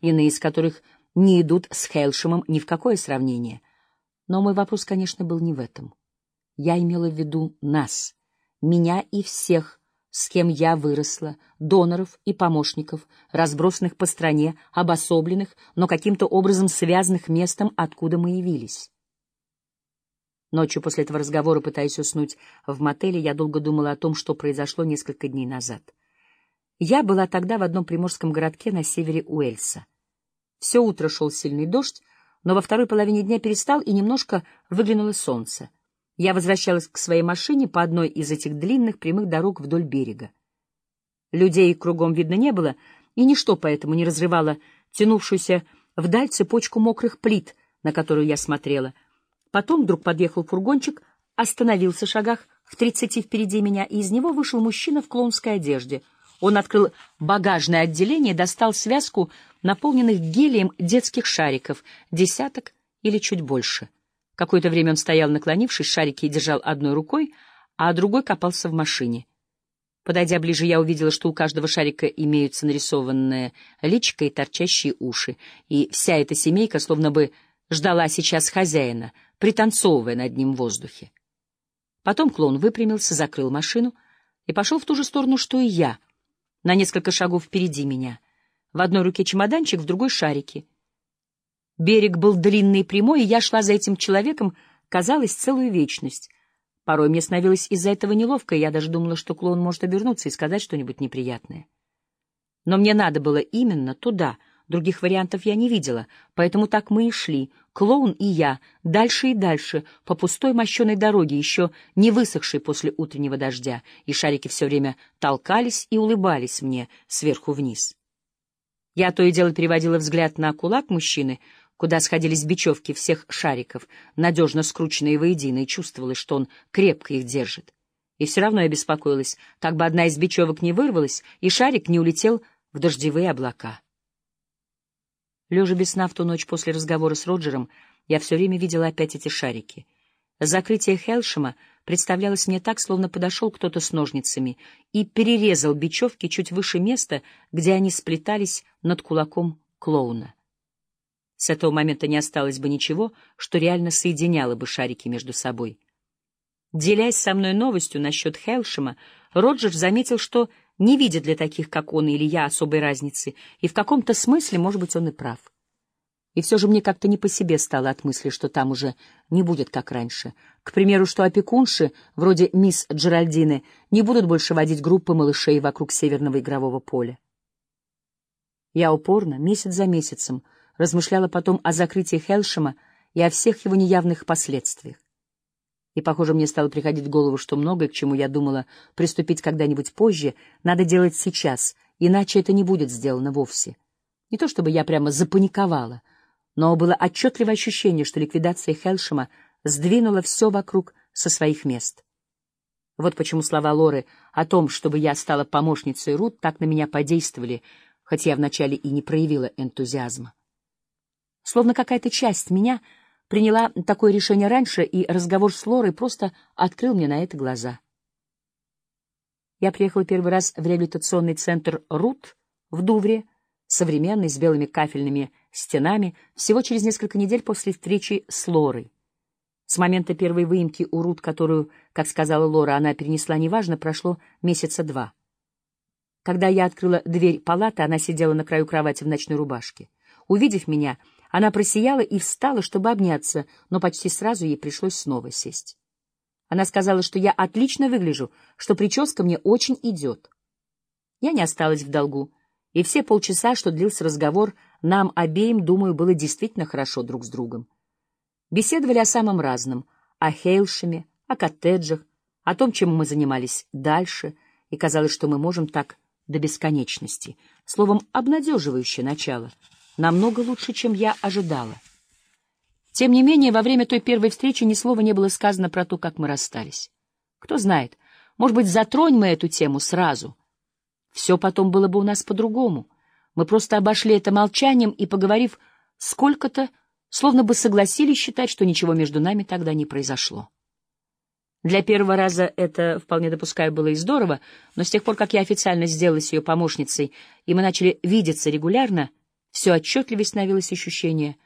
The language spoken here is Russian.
иные из которых не идут с Хелшемом ни в какое сравнение. Но мой вопрос, конечно, был не в этом. Я имела в виду нас, меня и всех, с кем я выросла, доноров и помощников, разбросанных по стране, обособленных, но каким-то образом связанных местом, откуда мы явились. Ночью после этого разговора, пытаясь уснуть в мотеле, я долго думала о том, что произошло несколько дней назад. Я была тогда в одном приморском городке на севере Уэльса. Все утро шел сильный дождь, но во второй половине дня перестал, и немножко выглянуло солнце. Я возвращалась к своей машине по одной из этих длинных прямых дорог вдоль берега. Людей кругом видно не было, и ничто поэтому не разрывало тянувшуюся вдаль цепочку мокрых плит, на которую я смотрела. Потом вдруг подъехал фургончик, остановился в шагах в тридцати впереди меня, и из него вышел мужчина в клоунской одежде. Он открыл багажное отделение и достал связку наполненных гелием детских шариков, десяток или чуть больше. Какое-то время он стоял, наклонившись, шарики держал одной рукой, а другой копался в машине. Подойдя ближе, я увидела, что у каждого шарика имеются нарисованные личико и торчащие уши, и вся эта семейка словно бы ждала сейчас хозяина, пританцовывая над ним в воздухе. Потом клоун выпрямился, закрыл машину и пошел в ту же сторону, что и я, на несколько шагов впереди меня. В одной руке чемоданчик, в другой — шарики — Берег был длинный и прямой, и я шла за этим человеком, казалось, целую вечность. Порой мне становилось из-за этого неловко, и я даже думала, что клоун может обернуться и сказать что-нибудь неприятное. Но мне надо было именно туда, других вариантов я не видела, поэтому так мы и шли, клоун и я, дальше и дальше, по пустой мощеной дороге, еще не высохшей после утреннего дождя, и шарики все время толкались и улыбались мне сверху вниз. Я то и дело переводила взгляд на кулак мужчины, куда сходились бечевки всех шариков, надежно скрученные воедино, и чувствовалось, что он крепко их держит. И все равно я беспокоилась, как бы одна из бечевок не вырвалась, и шарик не улетел в дождевые облака. Лежа без сна в ту ночь после разговора с Роджером, я все время видела опять эти шарики. Закрытие Хелшема представлялось мне так, словно подошел кто-то с ножницами и перерезал бечевки чуть выше места, где они сплетались над кулаком клоуна. С этого момента не осталось бы ничего, что реально соединяло бы шарики между собой. Делясь со мной новостью насчет Хелшема, Роджер заметил, что не видит для таких, как он или я, особой разницы, и в каком-то смысле, может быть, он и прав. И все же мне как-то не по себе стало от мысли, что там уже не будет как раньше. К примеру, что опекунши, вроде мисс Джеральдины, не будут больше водить группы малышей вокруг северного игрового поля. Я упорно, месяц за месяцем, размышляла потом о закрытии Хелшема и о всех его неявных последствиях. И, похоже, мне стало приходить в голову, что многое, к чему я думала приступить когда-нибудь позже, надо делать сейчас, иначе это не будет сделано вовсе. Не то чтобы я прямо запаниковала, но было отчетливое ощущение, что ликвидация Хелшема сдвинула все вокруг со своих мест. Вот почему слова Лоры о том, чтобы я стала помощницей Рут, так на меня подействовали, хотя я вначале и не проявила энтузиазма. Словно какая-то часть меня приняла такое решение раньше, и разговор с Лорой просто открыл мне на это глаза. Я приехала первый раз в реабилитационный центр «Рут» в Дувре, современный, с белыми кафельными стенами, всего через несколько недель после встречи с Лорой. С момента первой выемки у Рут, которую, как сказала Лора, она перенесла неважно, прошло месяца два. Когда я открыла дверь палаты, она сидела на краю кровати в ночной рубашке. Увидев меня, она просияла и встала, чтобы обняться, но почти сразу ей пришлось снова сесть. Она сказала, что я отлично выгляжу, что прическа мне очень идет. Я не осталась в долгу, и все полчаса, что длился разговор, нам обеим, думаю, было действительно хорошо друг с другом. Беседовали о самом разном — о Хейлшеме, о коттеджах, о том, чем мы занимались дальше, и казалось, что мы можем так до бесконечности. Словом, обнадеживающее начало — намного лучше, чем я ожидала. Тем не менее, во время той первой встречи ни слова не было сказано про то, как мы расстались. Кто знает, может быть, затронь мы эту тему сразу. Все потом было бы у нас по-другому. Мы просто обошли это молчанием и, поговорив сколько-то, словно бы согласились считать, что ничего между нами тогда не произошло. Для первого раза это, вполне допускаю, было и здорово, но с тех пор, как я официально сделалась ее помощницей, и мы начали видеться регулярно, все отчетливее становилось ощущение —